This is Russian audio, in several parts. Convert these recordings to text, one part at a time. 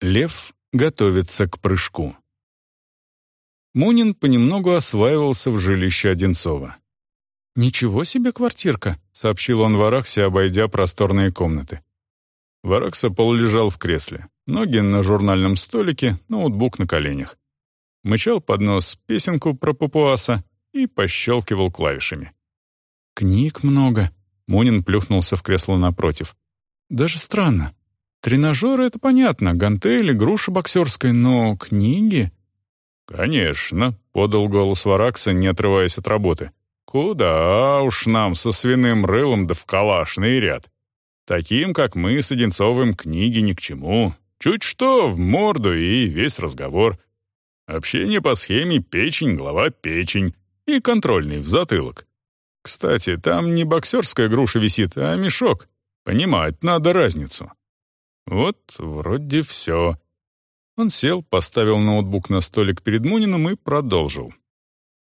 Лев готовится к прыжку. Мунин понемногу осваивался в жилище Одинцова. «Ничего себе квартирка», — сообщил он Вараксе, обойдя просторные комнаты. Варакса полулежал в кресле, ноги на журнальном столике, ноутбук на коленях. Мычал под нос песенку про папуаса и пощелкивал клавишами. «Книг много», — Мунин плюхнулся в кресло напротив. «Даже странно. Тренажеры — это понятно, гантели, груша боксерская, но книги...» «Конечно», — подал голос Варакса, не отрываясь от работы. «Куда уж нам со свиным рылом да в калашный ряд. Таким, как мы с Одинцовым, книги ни к чему. Чуть что, в морду и весь разговор. Общение по схеме печень, голова, печень и контрольный в затылок. Кстати, там не боксерская груша висит, а мешок. Понимать надо разницу. Вот вроде все. Он сел, поставил ноутбук на столик перед Муниным и продолжил.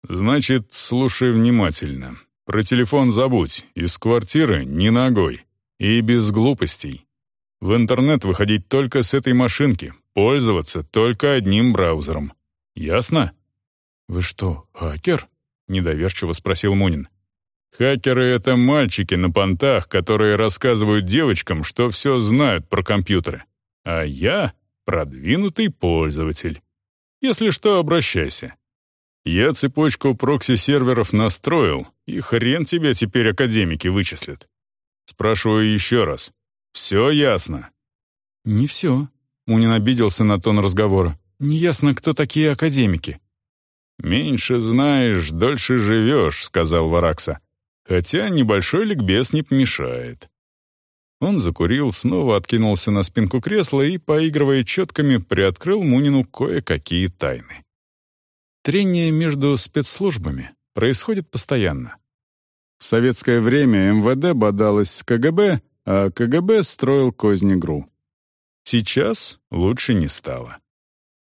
«Значит, слушай внимательно. Про телефон забудь. Из квартиры ни ногой. И без глупостей. В интернет выходить только с этой машинки, пользоваться только одним браузером. Ясно? «Вы что, хакер?» — недоверчиво спросил Мунин. «Хакеры — это мальчики на понтах, которые рассказывают девочкам, что все знают про компьютеры. А я — продвинутый пользователь. Если что, обращайся. Я цепочку прокси-серверов настроил, и хрен тебя теперь академики вычислят. Спрашиваю еще раз. Все ясно?» «Не все». Мунин обиделся на тон разговора. «Неясно, кто такие академики». «Меньше знаешь, дольше живешь», — сказал Варакса. «Хотя небольшой ликбез не помешает». Он закурил, снова откинулся на спинку кресла и, поигрывая четками, приоткрыл Мунину кое-какие тайны. Трение между спецслужбами происходит постоянно. В советское время МВД бодалось с КГБ, а КГБ строил козни ГРУ. Сейчас лучше не стало.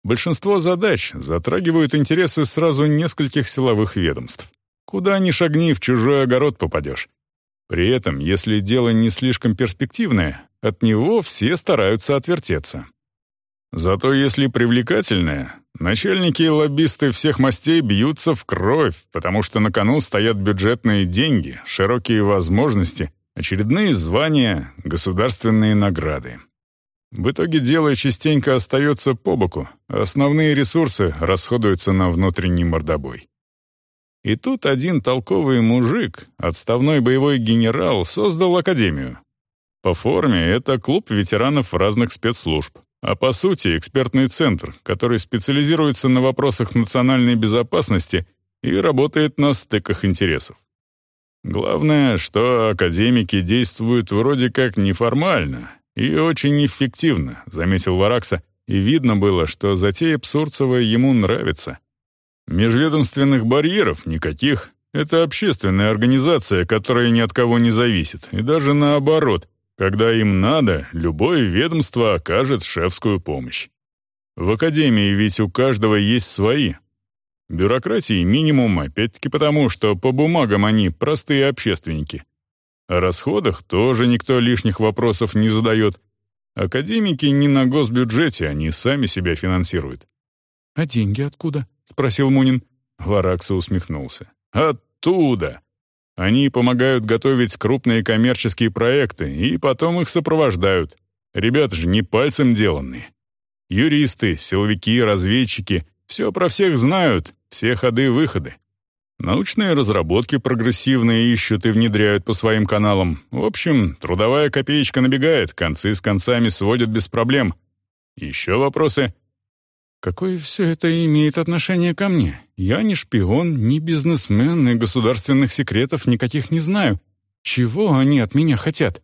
Большинство задач затрагивают интересы сразу нескольких силовых ведомств. Куда ни шагни, в чужой огород попадешь. При этом, если дело не слишком перспективное, от него все стараются отвертеться. Зато если привлекательное, начальники и лоббисты всех мастей бьются в кровь, потому что на кону стоят бюджетные деньги, широкие возможности, очередные звания, государственные награды. В итоге дело частенько остается по боку, а основные ресурсы расходуются на внутренний мордобой. И тут один толковый мужик, отставной боевой генерал, создал академию. По форме это клуб ветеранов разных спецслужб, а по сути экспертный центр, который специализируется на вопросах национальной безопасности и работает на стыках интересов. Главное, что академики действуют вроде как неформально и очень эффективно, заметил Варакса, и видно было, что затея Псурцева ему нравится. Межведомственных барьеров никаких. Это общественная организация, которая ни от кого не зависит, и даже наоборот — когда им надо, любое ведомство окажет шефскую помощь. В академии ведь у каждого есть свои. Бюрократии минимум, опять-таки потому, что по бумагам они простые общественники. О расходах тоже никто лишних вопросов не задает. Академики не на госбюджете, они сами себя финансируют. «А деньги откуда?» — спросил Мунин. Варакса усмехнулся. «Оттуда! Они помогают готовить крупные коммерческие проекты и потом их сопровождают. Ребята же не пальцем деланные. Юристы, силовики, разведчики — все про всех знают, все ходы-выходы. Научные разработки прогрессивные ищут и внедряют по своим каналам. В общем, трудовая копеечка набегает, концы с концами сводят без проблем. Еще вопросы? Какое все это имеет отношение ко мне? Я не шпион, не бизнесмен, и государственных секретов никаких не знаю. Чего они от меня хотят?»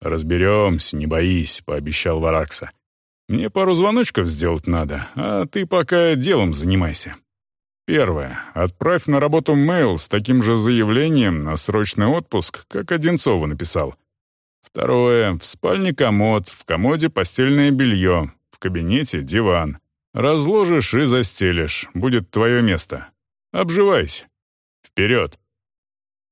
«Разберемся, не боись», — пообещал Варакса. «Мне пару звоночков сделать надо, а ты пока делом занимайся. Первое. Отправь на работу мейл с таким же заявлением на срочный отпуск, как Одинцову написал. Второе. В спальне комод, в комоде постельное белье, в кабинете диван. Разложишь и застелишь, будет твое место. Обживайся. Вперед!»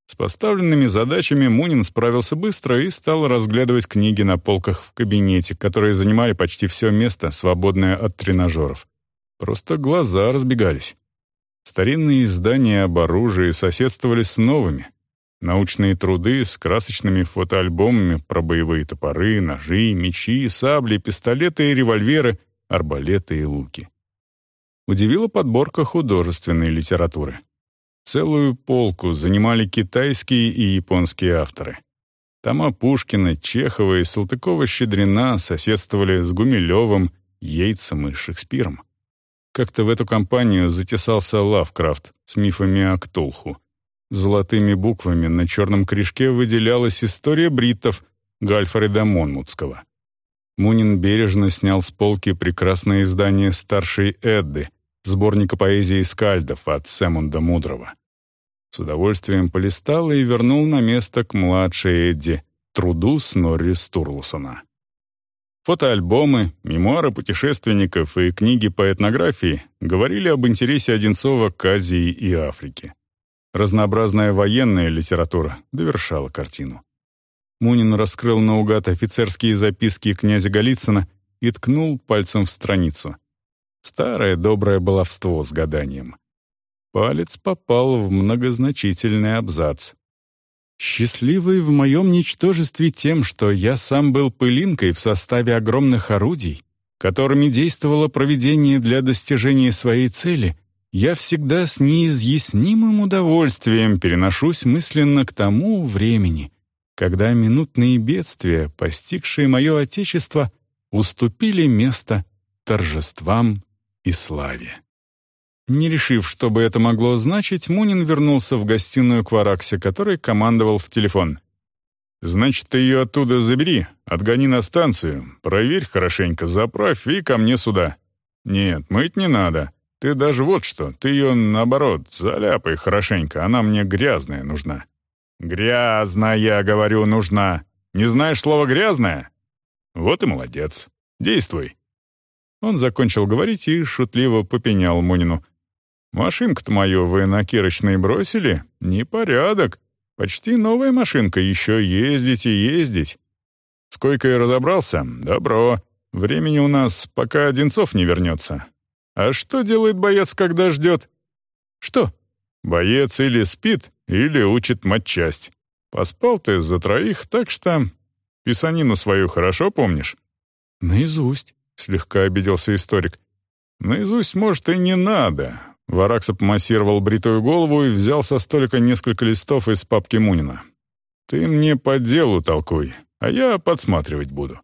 С поставленными задачами Мунин справился быстро и стал разглядывать книги на полках в кабинете, которые занимали почти все место, свободное от тренажеров. Просто глаза разбегались. Старинные издания об оружии соседствовали с новыми. Научные труды с красочными фотоальбомами про боевые топоры, ножи, мечи, сабли, пистолеты и револьверы, арбалеты и луки. Удивила подборка художественной литературы. Целую полку занимали китайские и японские авторы. Тома Пушкина, Чехова и Салтыкова-Щедрина соседствовали с Гумилевым, Йейтсом и Шекспиром. Как-то в эту компанию затесался Лавкрафт с мифами о Ктулху. Золотыми буквами на черном кружке выделялась история бриттов Гальфреда Монмутского. Мунин бережно снял с полки прекрасное издание старшей Эдды — сборника поэзии скальдов от Сэмунда Мудрого. С удовольствием полистал и вернул на место к младшей Эдди, труду Снорри Стурлусона. Фотоальбомы, мемуары путешественников и книги по этнографии говорили об интересе Одинцова к Азии и Африке. Разнообразная военная литература довершала картину. Мунин раскрыл наугад офицерские записки князя Голицына и ткнул пальцем в страницу. Старое доброе баловство с гаданием. Палец попал в многозначительный абзац. «Счастливый в моем ничтожестве тем, что я сам был пылинкой в составе огромных орудий, которыми действовало проведение для достижения своей цели, я всегда с неизъяснимым удовольствием переношусь мысленно к тому времени, когда минутные бедствия, постигшие мое Отечество, уступили место торжествам и славе. Не решив, что бы это могло значить, Мунин вернулся в гостиную к Вараксе, который командовал в телефон. «Значит, ты ее оттуда забери, отгони на станцию, проверь хорошенько, заправь и ко мне сюда. Нет, мыть не надо. Ты даже вот что, ты ее, наоборот, заляпай хорошенько, она мне грязная нужна». «Грязная, говорю, нужна. Не знаешь слова «грязная»?» «Вот и молодец. Действуй». Он закончил говорить и шутливо попенял Мунину. «Машинку-то мою вы на кирочной бросили? Непорядок. Почти новая машинка, еще ездить и ездить. Сколько я разобрался? Добро. Времени у нас, пока Одинцов не вернется. А что делает боец, когда ждет? Что? Боец или спит, или учит матчасть. Поспал ты за троих, так что... Писанину свою хорошо помнишь? Наизусть. — слегка обиделся историк. «Наизусть, может, и не надо». Варакса помассировал бритую голову и взял со столика несколько листов из папки Мунина. «Ты мне по делу толкуй, а я подсматривать буду.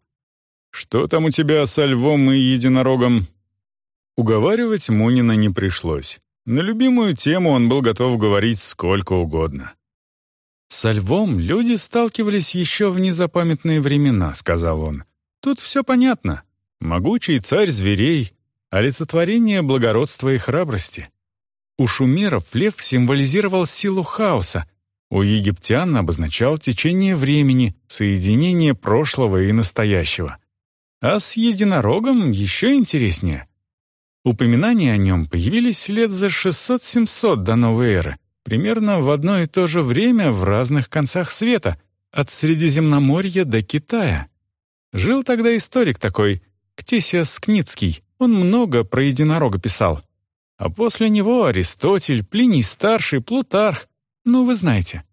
Что там у тебя со львом и единорогом?» Уговаривать Мунина не пришлось. На любимую тему он был готов говорить сколько угодно. «Со львом люди сталкивались еще в незапамятные времена», — сказал он. «Тут все понятно. Могучий царь зверей, олицетворение благородства и храбрости. У шумеров лев символизировал силу хаоса, у египтян обозначал течение времени, соединение прошлого и настоящего. А с единорогом еще интереснее. Упоминания о нем появились лет за 600-700 до новой эры, примерно в одно и то же время в разных концах света, от Средиземноморья до Китая. Жил тогда историк такой Ктесиас Скницкий, он много про единорога писал. А после него Аристотель, Плиний Старший, Плутарх. Ну, вы знаете».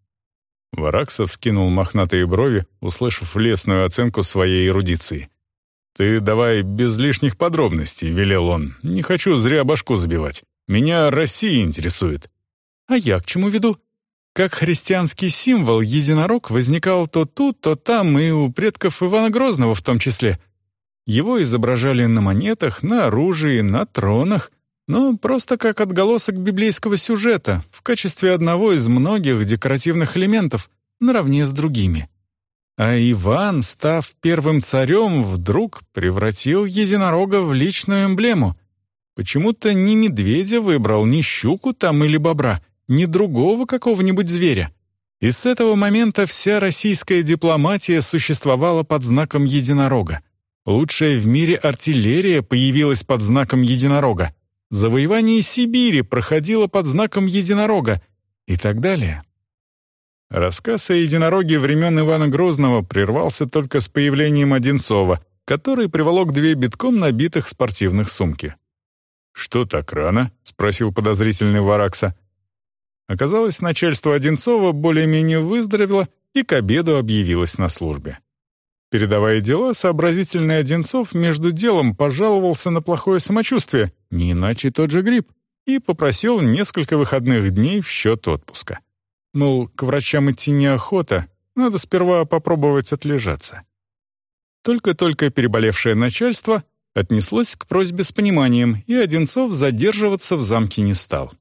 Вараксов скинул мохнатые брови, услышав лесную оценку своей эрудиции. «Ты давай без лишних подробностей», — велел он. «Не хочу зря башку забивать. Меня Россия интересует». «А я к чему веду?» Как христианский символ, единорог возникал то тут, то там, и у предков Ивана Грозного в том числе. Его изображали на монетах, на оружии, на тронах, но просто как отголосок библейского сюжета, в качестве одного из многих декоративных элементов, наравне с другими. А Иван, став первым царем, вдруг превратил единорога в личную эмблему. Почему-то ни медведя выбрал, ни щуку там или бобра, ни другого какого-нибудь зверя. И с этого момента вся российская дипломатия существовала под знаком единорога. Лучшая в мире артиллерия появилась под знаком единорога. Завоевание Сибири проходило под знаком единорога и так далее. Рассказ о единороге времен Ивана Грозного прервался только с появлением Одинцова, который приволок две битком набитых спортивных сумки. «Что так рано?» — спросил подозрительный Варакса. Оказалось, начальство Одинцова более-менее выздоровело и к обеду объявилось на службе. Передавая дела, сообразительный Одинцов между делом пожаловался на плохое самочувствие, не иначе тот же грипп, и попросил несколько выходных дней в счет отпуска. Мол, к врачам идти неохота, надо сперва попробовать отлежаться. Только-только переболевшее начальство отнеслось к просьбе с пониманием, и Одинцов задерживаться в замке не стал.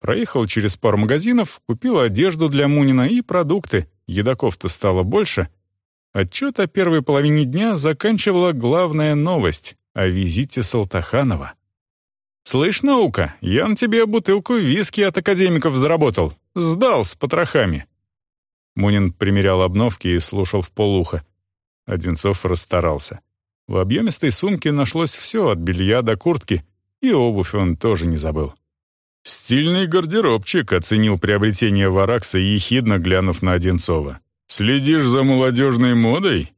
Проехал через пару магазинов, купил одежду для Мунина и продукты, едоков-то стало больше. Отчет о первой половине дня заканчивала главная новость о визите Салтаханова. «Слышь, наука, я на тебе бутылку виски от академиков заработал. Сдал с потрохами». Мунин примерял обновки и слушал в полухо. Одинцов расстарался. В объемистой сумке нашлось все, от белья до куртки, и обувь он тоже не забыл. «Стильный гардеробчик», — оценил приобретение Варакса, ехидно глянув на Одинцова. «Следишь за молодежной модой?»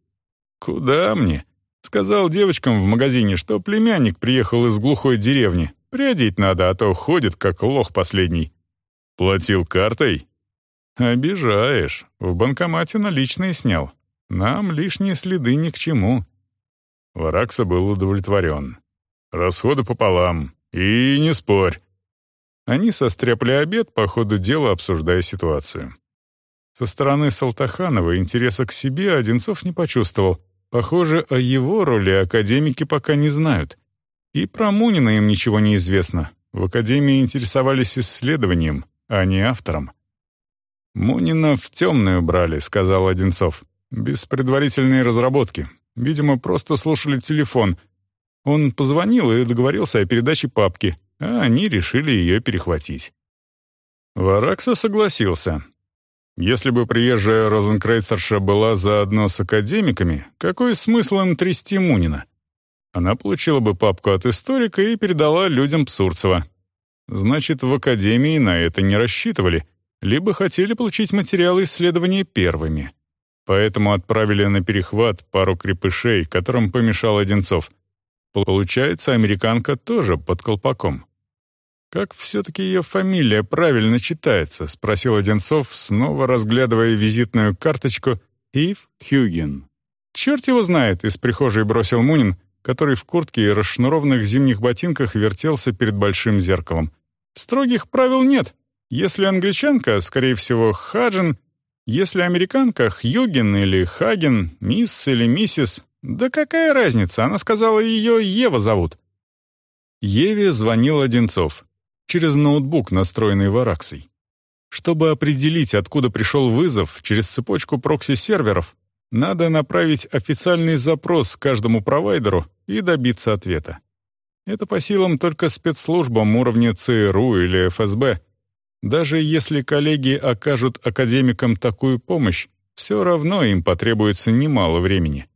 «Куда мне?» Сказал девочкам в магазине, что племянник приехал из глухой деревни. Приодеть надо, а то ходит, как лох последний. Платил картой? Обижаешь. В банкомате наличные снял. Нам лишние следы ни к чему. Варакса был удовлетворен. Расходы пополам. И не спорь. Они состряпли обед, по ходу дела обсуждая ситуацию. Со стороны Салтаханова интереса к себе Одинцов не почувствовал. Похоже, о его роли академики пока не знают. И про Мунина им ничего не известно. В академии интересовались исследованием, а не автором. «Мунина в темную брали», — сказал Одинцов. «Без предварительной разработки. Видимо, просто слушали телефон. Он позвонил и договорился о передаче папки, а они решили ее перехватить». Варакса согласился. Если бы приезжая розенкрейцерша была заодно с академиками, какой смысл им трясти Мунина? Она получила бы папку от историка и передала людям Псурцева. Значит, в академии на это не рассчитывали, либо хотели получить материалы исследования первыми. Поэтому отправили на перехват пару крепышей, которым помешал Одинцов. Получается, американка тоже под колпаком. «Как все-таки ее фамилия правильно читается?» — спросил Одинцов, снова разглядывая визитную карточку «Ив Хюген». «Черт его знает!» — из прихожей бросил Мунин, который в куртке и расшнурованных зимних ботинках вертелся перед большим зеркалом. «Строгих правил нет. Если англичанка, скорее всего, Хаджин, если американка — Хьюген или Хаген, мисс или миссис, да какая разница, она сказала, ее Ева зовут». Еве звонил Одинцов через ноутбук, настроенный вараксой. Чтобы определить, откуда пришел вызов, через цепочку прокси-серверов, надо направить официальный запрос каждому провайдеру и добиться ответа. Это по силам только спецслужбам уровня ЦРУ или ФСБ. Даже если коллеги окажут академикам такую помощь, все равно им потребуется немало времени.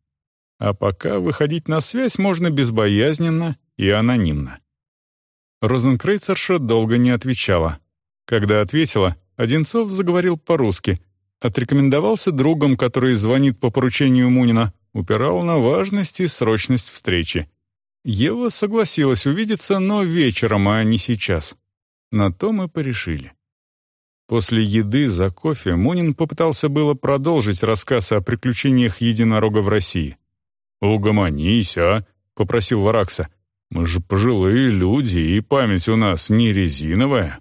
А пока выходить на связь можно безбоязненно и анонимно. Розенкрейцерша долго не отвечала. Когда ответила, Одинцов заговорил по-русски, отрекомендовался другом, который звонит по поручению Мунина, упирал на важность и срочность встречи. Ева согласилась увидеться, но вечером, а не сейчас. На то мы порешили. После еды за кофе Мунин попытался было продолжить рассказ о приключениях единорога в России. «Угомонись, а?» — попросил Варакса. Мы же пожилые люди, и память у нас не резиновая».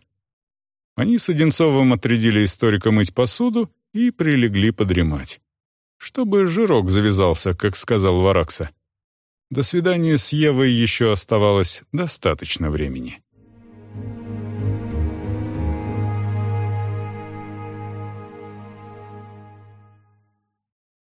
Они с Одинцовым отрядили историка мыть посуду и прилегли подремать. Чтобы жирок завязался, как сказал Варакса. До свидания с Евой еще оставалось достаточно времени.